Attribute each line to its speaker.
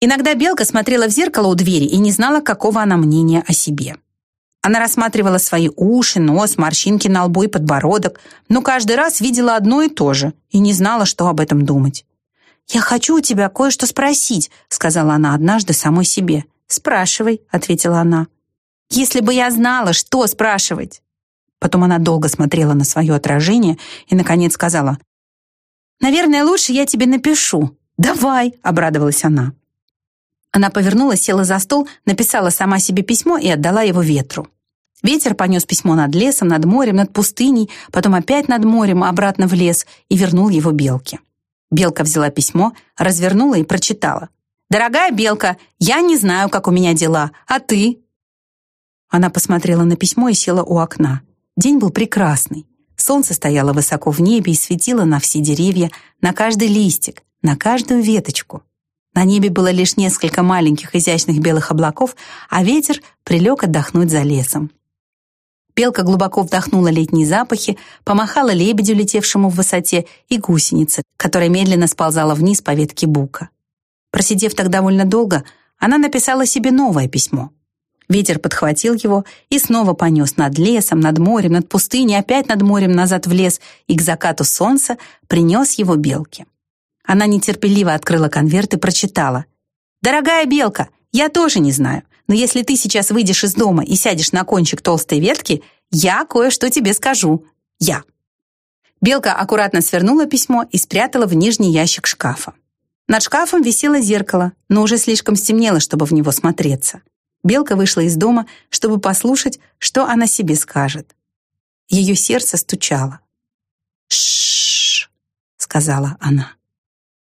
Speaker 1: Иногда Белка смотрела в зеркало у двери и не знала, какого она мнения о себе. Она рассматривала свои уши, нос, морщинки на лбу и подбородок, но каждый раз видела одно и то же и не знала, что об этом думать. «Я хочу у тебя кое-что спросить», — сказала она однажды самой себе. «Спрашивай», — ответила она. «Если бы я знала, что спрашивать». Потом она долго смотрела на свое отражение и, наконец, сказала, «Наверное, лучше я тебе напишу». «Давай», — обрадовалась она. Она повернулась, села за стол, написала сама себе письмо и отдала его ветру. Ветер понес письмо над лесом, над морем, над пустыней, потом опять над морем, обратно в лес и вернул его Белке. Белка взяла письмо, развернула и прочитала. «Дорогая Белка, я не знаю, как у меня дела, а ты?» Она посмотрела на письмо и села у окна. День был прекрасный. Солнце стояло высоко в небе и светило на все деревья, на каждый листик, на каждую веточку. На небе было лишь несколько маленьких изящных белых облаков, а ветер прилег отдохнуть за лесом. Белка глубоко вдохнула летние запахи, помахала лебедю, летевшему в высоте, и гусенице, которая медленно сползала вниз по ветке бука. Просидев так довольно долго, она написала себе новое письмо. Ветер подхватил его и снова понес над лесом, над морем, над пустыней, опять над морем, назад в лес, и к закату солнца принес его белке. Она нетерпеливо открыла конверт и прочитала. «Дорогая белка, я тоже не знаю, но если ты сейчас выйдешь из дома и сядешь на кончик толстой ветки, я кое-что тебе скажу. Я». Белка аккуратно свернула письмо и спрятала в нижний ящик шкафа. Над шкафом висело зеркало, но уже слишком стемнело, чтобы в него смотреться. Белка вышла из дома, чтобы послушать, что она себе скажет. Ее сердце стучало. «Ш-ш-ш», сказала она.